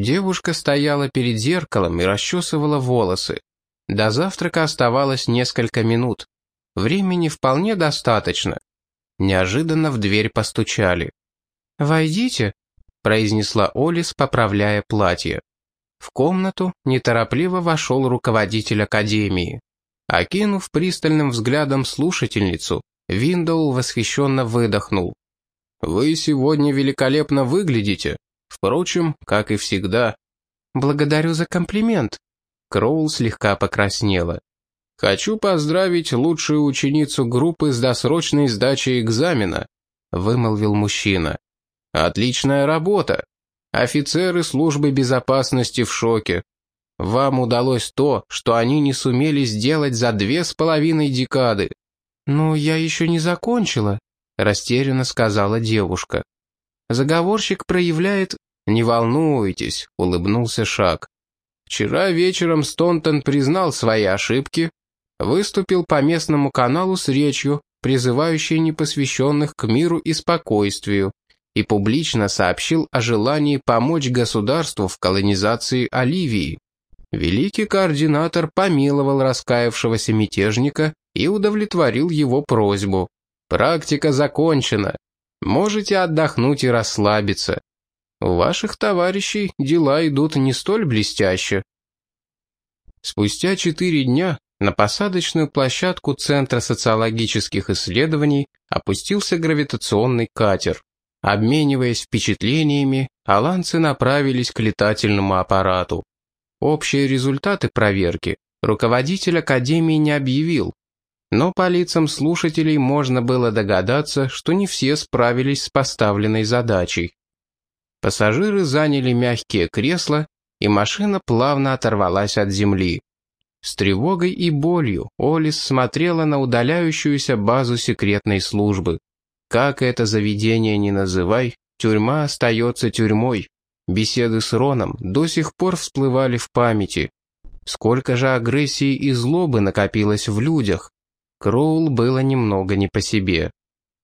Девушка стояла перед зеркалом и расчесывала волосы. До завтрака оставалось несколько минут. Времени вполне достаточно. Неожиданно в дверь постучали. «Войдите», — произнесла Олис, поправляя платье. В комнату неторопливо вошел руководитель академии. Окинув пристальным взглядом слушательницу, Виндоу восхищенно выдохнул. «Вы сегодня великолепно выглядите. Впрочем, как и всегда». «Благодарю за комплимент». Кроул слегка покраснела. «Хочу поздравить лучшую ученицу группы с досрочной сдачей экзамена», — вымолвил мужчина. «Отличная работа. Офицеры службы безопасности в шоке. Вам удалось то, что они не сумели сделать за две с половиной декады». «Ну, я еще не закончила», — растерянно сказала девушка. Заговорщик проявляет... «Не волнуйтесь», — улыбнулся Шак. «Вчера вечером Стонтон признал свои ошибки, выступил по местному каналу с речью, призывающей непосвященных к миру и спокойствию, и публично сообщил о желании помочь государству в колонизации Оливии. Великий координатор помиловал раскаявшегося мятежника и удовлетворил его просьбу. Практика закончена. Можете отдохнуть и расслабиться. У ваших товарищей дела идут не столь блестяще. Спустя четыре дня на посадочную площадку Центра социологических исследований опустился гравитационный катер. Обмениваясь впечатлениями, аланцы направились к летательному аппарату. Общие результаты проверки руководитель Академии не объявил, но по лицам слушателей можно было догадаться, что не все справились с поставленной задачей. Пассажиры заняли мягкие кресла, и машина плавно оторвалась от земли. С тревогой и болью Олис смотрела на удаляющуюся базу секретной службы. Как это заведение ни называй, тюрьма остается тюрьмой. Беседы с Роном до сих пор всплывали в памяти. Сколько же агрессии и злобы накопилось в людях. Кроул было немного не по себе.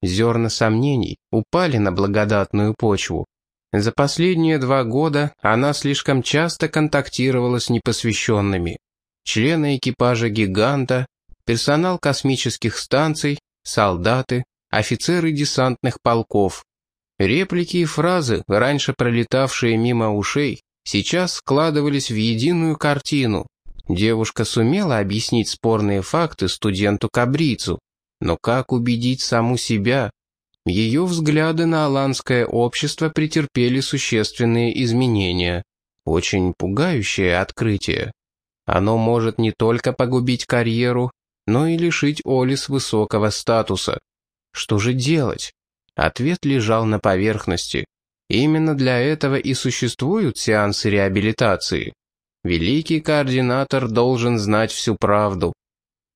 Зерна сомнений упали на благодатную почву. За последние два года она слишком часто контактировала с непосвященными. Члены экипажа «Гиганта», персонал космических станций, солдаты, офицеры десантных полков. Реплики и фразы, раньше пролетавшие мимо ушей, сейчас складывались в единую картину. Девушка сумела объяснить спорные факты студенту-кабрицу, но как убедить саму себя? Ее взгляды на аланское общество претерпели существенные изменения. Очень пугающее открытие. Оно может не только погубить карьеру, но и лишить Олис высокого статуса. Что же делать? Ответ лежал на поверхности. Именно для этого и существуют сеансы реабилитации. Великий координатор должен знать всю правду.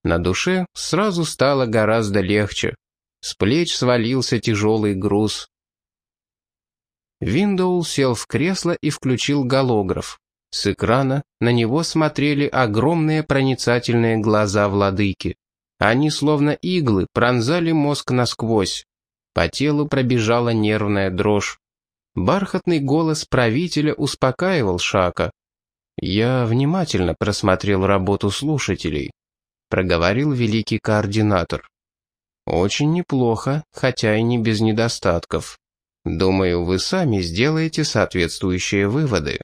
На душе сразу стало гораздо легче. С плеч свалился тяжелый груз. Виндоул сел в кресло и включил голограф. С экрана на него смотрели огромные проницательные глаза владыки. Они словно иглы пронзали мозг насквозь. По телу пробежала нервная дрожь. Бархатный голос правителя успокаивал Шака. «Я внимательно просмотрел работу слушателей», — проговорил великий координатор. «Очень неплохо, хотя и не без недостатков. Думаю, вы сами сделаете соответствующие выводы.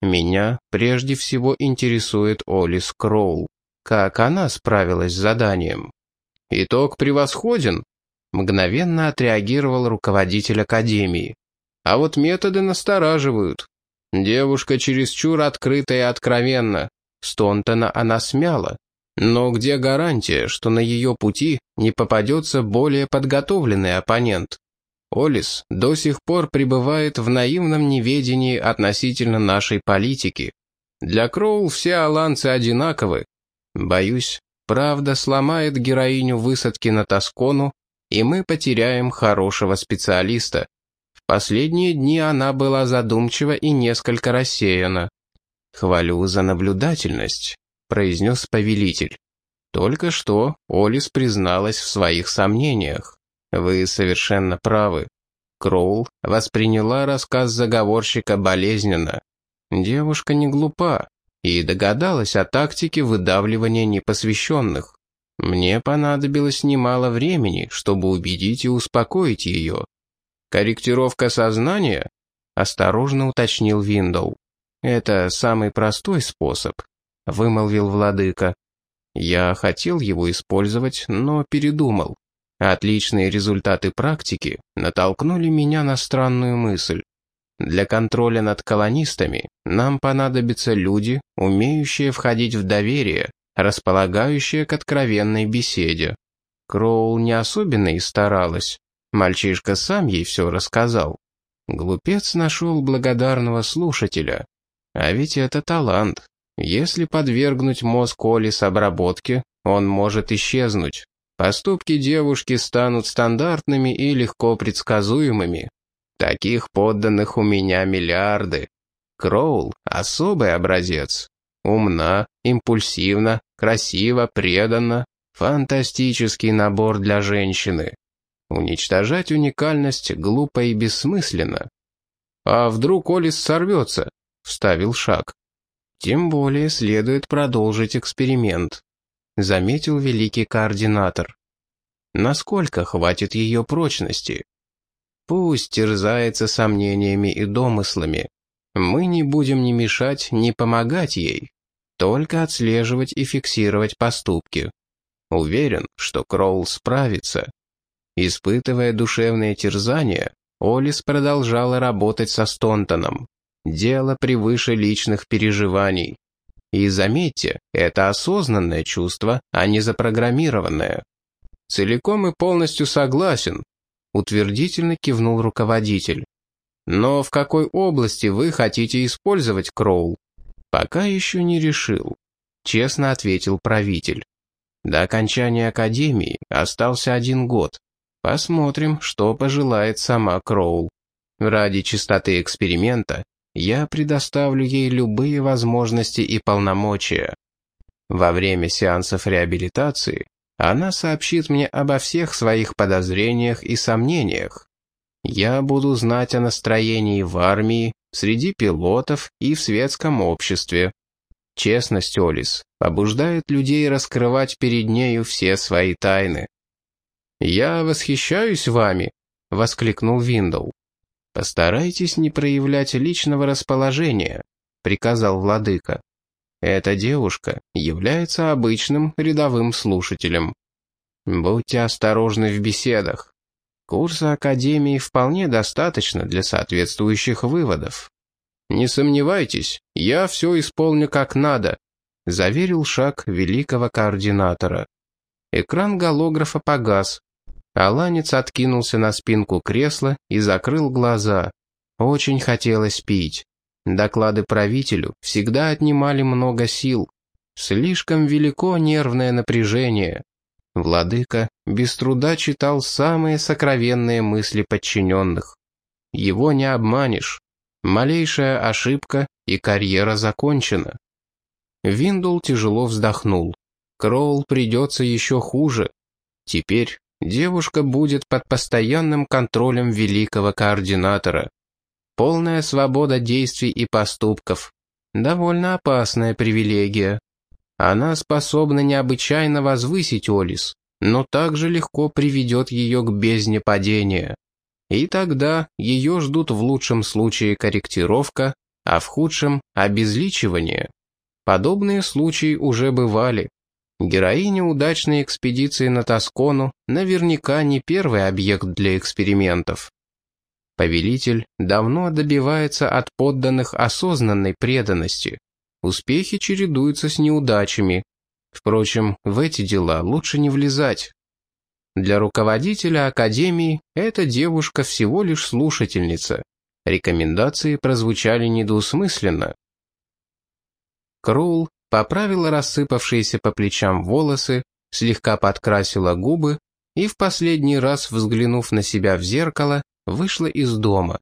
Меня прежде всего интересует Олис Кроул. Как она справилась с заданием?» «Итог превосходен», Мгновенно отреагировал руководитель академии. А вот методы настораживают. Девушка чересчур открыта и откровенна. Стонтона она смяла. Но где гарантия, что на ее пути не попадется более подготовленный оппонент? Олис до сих пор пребывает в наивном неведении относительно нашей политики. Для Кроул все аланцы одинаковы. Боюсь, правда сломает героиню высадки на Тоскону и мы потеряем хорошего специалиста. В последние дни она была задумчива и несколько рассеяна. «Хвалю за наблюдательность», — произнес повелитель. «Только что Олис призналась в своих сомнениях. Вы совершенно правы. Кроул восприняла рассказ заговорщика болезненно. Девушка не глупа и догадалась о тактике выдавливания непосвященных. Мне понадобилось немало времени, чтобы убедить и успокоить ее. «Корректировка сознания?» — осторожно уточнил Виндоу. «Это самый простой способ», — вымолвил владыка. Я хотел его использовать, но передумал. Отличные результаты практики натолкнули меня на странную мысль. Для контроля над колонистами нам понадобятся люди, умеющие входить в доверие, располагающие к откровенной беседе. Кроул не особенно и старалась. Мальчишка сам ей все рассказал. Глупец нашел благодарного слушателя. А ведь это талант. Если подвергнуть мозг Олис обработке, он может исчезнуть. Поступки девушки станут стандартными и легко предсказуемыми. Таких подданных у меня миллиарды. Кроул — особый образец. Умна, импульсивна, красиво, преданна. Фантастический набор для женщины. Уничтожать уникальность глупо и бессмысленно. «А вдруг Олис сорвется?» — вставил шаг. «Тем более следует продолжить эксперимент», — заметил великий координатор. «Насколько хватит ее прочности?» «Пусть терзается сомнениями и домыслами. Мы не будем ни мешать, ни помогать ей, только отслеживать и фиксировать поступки. Уверен, что Кроул справится». Испытывая душевные терзания, Олис продолжала работать со Стонтоном. Дело превыше личных переживаний. И заметьте, это осознанное чувство, а не запрограммированное. Целиком и полностью согласен, утвердительно кивнул руководитель. Но в какой области вы хотите использовать Кроул? Пока еще не решил, честно ответил правитель. До окончания академии остался один год. Посмотрим, что пожелает сама Кроул. Ради чистоты эксперимента я предоставлю ей любые возможности и полномочия. Во время сеансов реабилитации она сообщит мне обо всех своих подозрениях и сомнениях. Я буду знать о настроении в армии, среди пилотов и в светском обществе. Честность, Олис, побуждает людей раскрывать перед нею все свои тайны. «Я восхищаюсь вами», — воскликнул Виндоу. «Постарайтесь не проявлять личного расположения», — приказал владыка. «Эта девушка является обычным рядовым слушателем. Будьте осторожны в беседах. Курса Академии вполне достаточно для соответствующих выводов». «Не сомневайтесь, я все исполню как надо», — заверил шаг великого координатора. Экран голографа погас, Аланец откинулся на спинку кресла и закрыл глаза. Очень хотелось пить. Доклады правителю всегда отнимали много сил. Слишком велико нервное напряжение. Владыка без труда читал самые сокровенные мысли подчиненных. Его не обманешь. Малейшая ошибка, и карьера закончена. Виндул тяжело вздохнул. Кроул придется еще хуже. Теперь девушка будет под постоянным контролем великого координатора. Полная свобода действий и поступков. Довольно опасная привилегия. Она способна необычайно возвысить Олис, но также легко приведет ее к бездне падения. И тогда ее ждут в лучшем случае корректировка, а в худшем – обезличивание. Подобные случаи уже бывали. Героиня удачной экспедиции на Тоскону наверняка не первый объект для экспериментов. Повелитель давно добивается от подданных осознанной преданности. Успехи чередуются с неудачами. Впрочем, в эти дела лучше не влезать. Для руководителя Академии эта девушка всего лишь слушательница. Рекомендации прозвучали недвусмысленно. Кроул поправила рассыпавшиеся по плечам волосы, слегка подкрасила губы и в последний раз, взглянув на себя в зеркало, вышла из дома.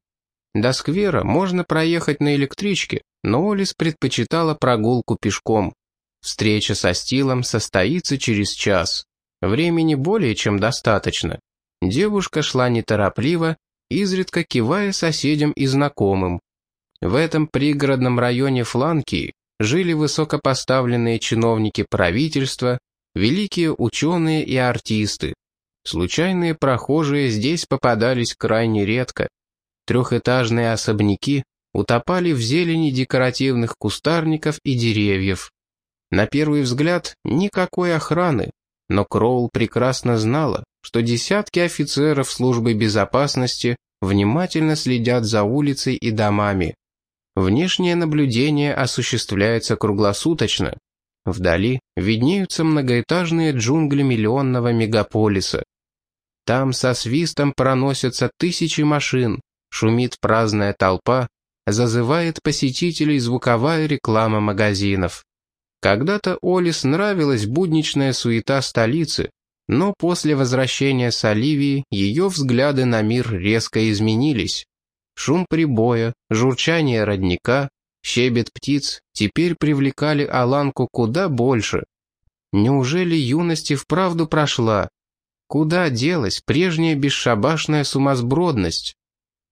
До сквера можно проехать на электричке, но Олис предпочитала прогулку пешком. Встреча со Стилом состоится через час. Времени более чем достаточно. Девушка шла неторопливо, изредка кивая соседям и знакомым. В этом пригородном районе Фланкии жили высокопоставленные чиновники правительства, великие ученые и артисты. Случайные прохожие здесь попадались крайне редко. Трехэтажные особняки утопали в зелени декоративных кустарников и деревьев. На первый взгляд никакой охраны, но Кроул прекрасно знала, что десятки офицеров службы безопасности внимательно следят за улицей и домами. Внешнее наблюдение осуществляется круглосуточно. Вдали виднеются многоэтажные джунгли миллионного мегаполиса. Там со свистом проносятся тысячи машин, шумит праздная толпа, зазывает посетителей звуковая реклама магазинов. Когда-то Олис нравилась будничная суета столицы, но после возвращения с Оливии ее взгляды на мир резко изменились. Шум прибоя, журчание родника, щебет птиц теперь привлекали Аланку куда больше. Неужели юность и вправду прошла? Куда делась прежняя бесшабашная сумасбродность?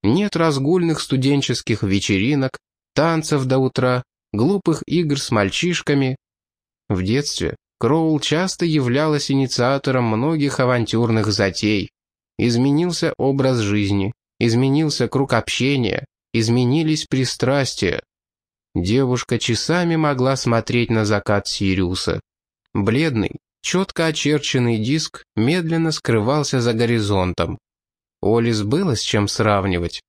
Нет разгульных студенческих вечеринок, танцев до утра, глупых игр с мальчишками. В детстве Кроул часто являлась инициатором многих авантюрных затей. Изменился образ жизни, изменился круг общения, изменились пристрастия. Девушка часами могла смотреть на закат Сириуса. Бледный, четко очерченный диск медленно скрывался за горизонтом. Олис было с чем сравнивать.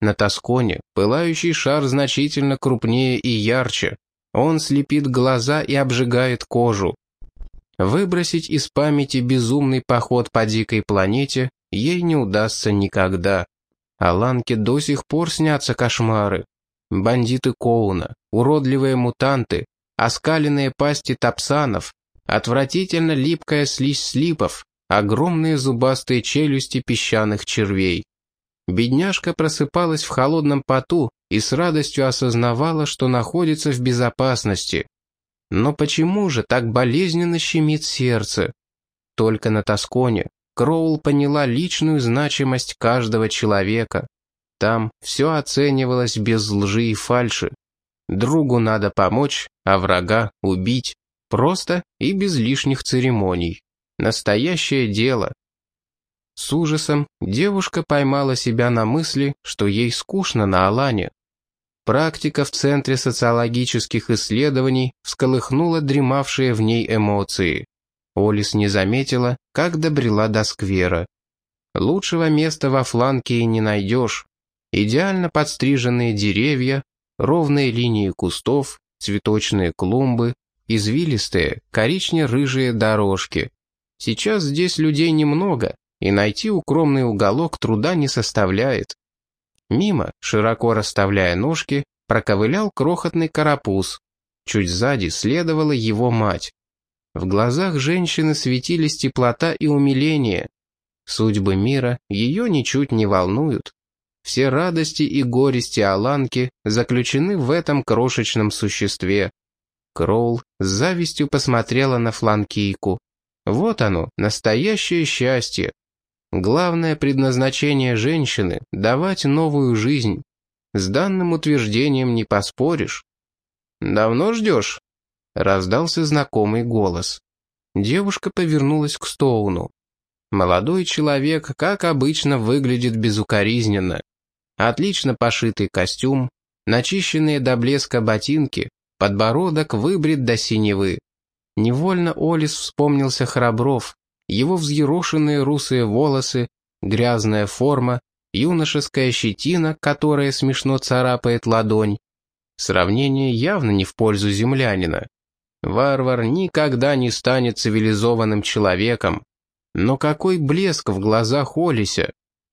На Тосконе пылающий шар значительно крупнее и ярче. Он слепит глаза и обжигает кожу. Выбросить из памяти безумный поход по дикой планете ей не удастся никогда. Аланке до сих пор снятся кошмары. Бандиты Коуна, уродливые мутанты, оскаленные пасти тапсанов, отвратительно липкая слизь слипов, огромные зубастые челюсти песчаных червей. Бедняжка просыпалась в холодном поту и с радостью осознавала, что находится в безопасности. Но почему же так болезненно щемит сердце? Только на Тосконе Кроул поняла личную значимость каждого человека. Там все оценивалось без лжи и фальши. Другу надо помочь, а врага убить. Просто и без лишних церемоний. Настоящее дело. С ужасом девушка поймала себя на мысли, что ей скучно на Алане. Практика в Центре социологических исследований всколыхнула дремавшие в ней эмоции. Олис не заметила, как добрела до сквера. Лучшего места во фланке и не найдешь. Идеально подстриженные деревья, ровные линии кустов, цветочные клумбы, извилистые, коричнево-рыжие дорожки. Сейчас здесь людей немного, и найти укромный уголок труда не составляет. Мимо, широко расставляя ножки, проковылял крохотный карапуз. Чуть сзади следовала его мать. В глазах женщины светились теплота и умиление. Судьбы мира ее ничуть не волнуют. Все радости и горести Аланки заключены в этом крошечном существе. Кроул с завистью посмотрела на фланкийку. Вот оно, настоящее счастье. Главное предназначение женщины – давать новую жизнь. С данным утверждением не поспоришь. «Давно ждешь?» – раздался знакомый голос. Девушка повернулась к Стоуну. Молодой человек, как обычно, выглядит безукоризненно. Отлично пошитый костюм, начищенные до блеска ботинки, подбородок выбрит до синевы. Невольно Олис вспомнился Храбров, его взъерошенные русые волосы, грязная форма, юношеская щетина, которая смешно царапает ладонь. Сравнение явно не в пользу землянина. Варвар никогда не станет цивилизованным человеком. Но какой блеск в глазах Олися!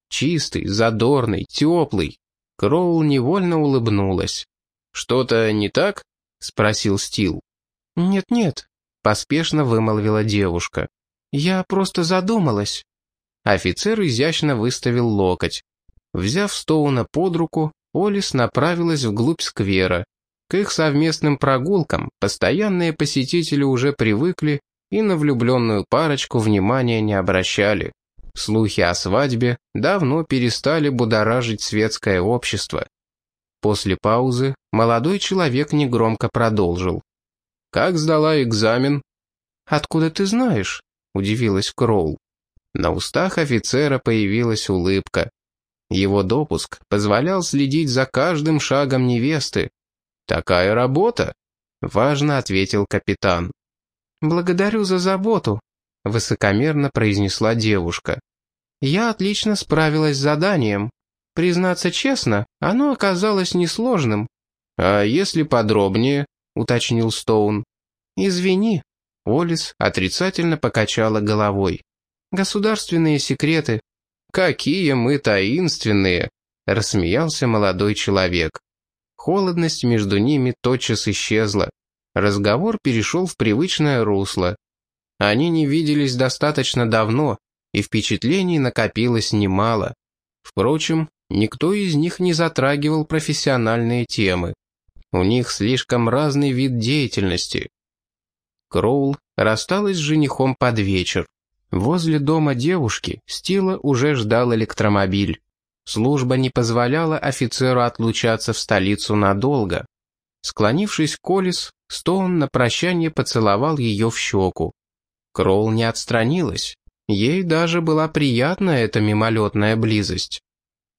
Чистый, задорный, теплый. Кроул невольно улыбнулась. «Что-то не так?» — спросил Стил. «Нет-нет», поспешно вымолвила девушка. «Я просто задумалась». Офицер изящно выставил локоть. Взяв Стоуна под руку, Олис направилась вглубь сквера. К их совместным прогулкам постоянные посетители уже привыкли и на влюбленную парочку внимания не обращали. Слухи о свадьбе давно перестали будоражить светское общество. После паузы молодой человек негромко продолжил. «Как сдала экзамен?» «Откуда ты знаешь?» — удивилась Кроул. На устах офицера появилась улыбка. Его допуск позволял следить за каждым шагом невесты. «Такая работа», — важно ответил капитан. «Благодарю за заботу», — высокомерно произнесла девушка. «Я отлично справилась с заданием. Признаться честно, оно оказалось несложным». «А если подробнее?» — уточнил Стоун. «Извини», — Олис отрицательно покачала головой. «Государственные секреты». «Какие мы таинственные!» — рассмеялся молодой человек. Холодность между ними тотчас исчезла. Разговор перешел в привычное русло. Они не виделись достаточно давно, и впечатлений накопилось немало. Впрочем, никто из них не затрагивал профессиональные темы. У них слишком разный вид деятельности. Кроул рассталась с женихом под вечер. Возле дома девушки Стила уже ждал электромобиль. Служба не позволяла офицеру отлучаться в столицу надолго. Склонившись к Колес, Стоун на прощание поцеловал ее в щеку. Кролл не отстранилась. Ей даже была приятна эта мимолетная близость.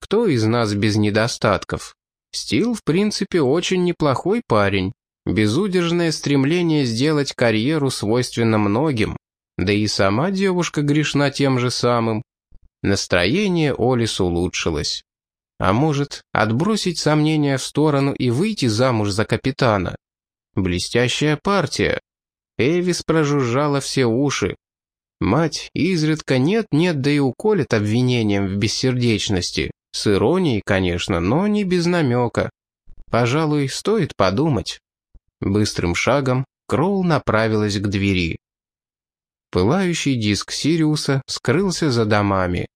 Кто из нас без недостатков? Стил, в принципе, очень неплохой парень. Безудержное стремление сделать карьеру свойственно многим. Да и сама девушка грешна тем же самым. Настроение Олис улучшилось. А может, отбросить сомнения в сторону и выйти замуж за капитана? Блестящая партия. Эвис прожужжала все уши. Мать изредка нет-нет, да и уколет обвинением в бессердечности. С иронией, конечно, но не без намека. Пожалуй, стоит подумать. Быстрым шагом Кроул направилась к двери. Пылающий диск Сириуса скрылся за домами.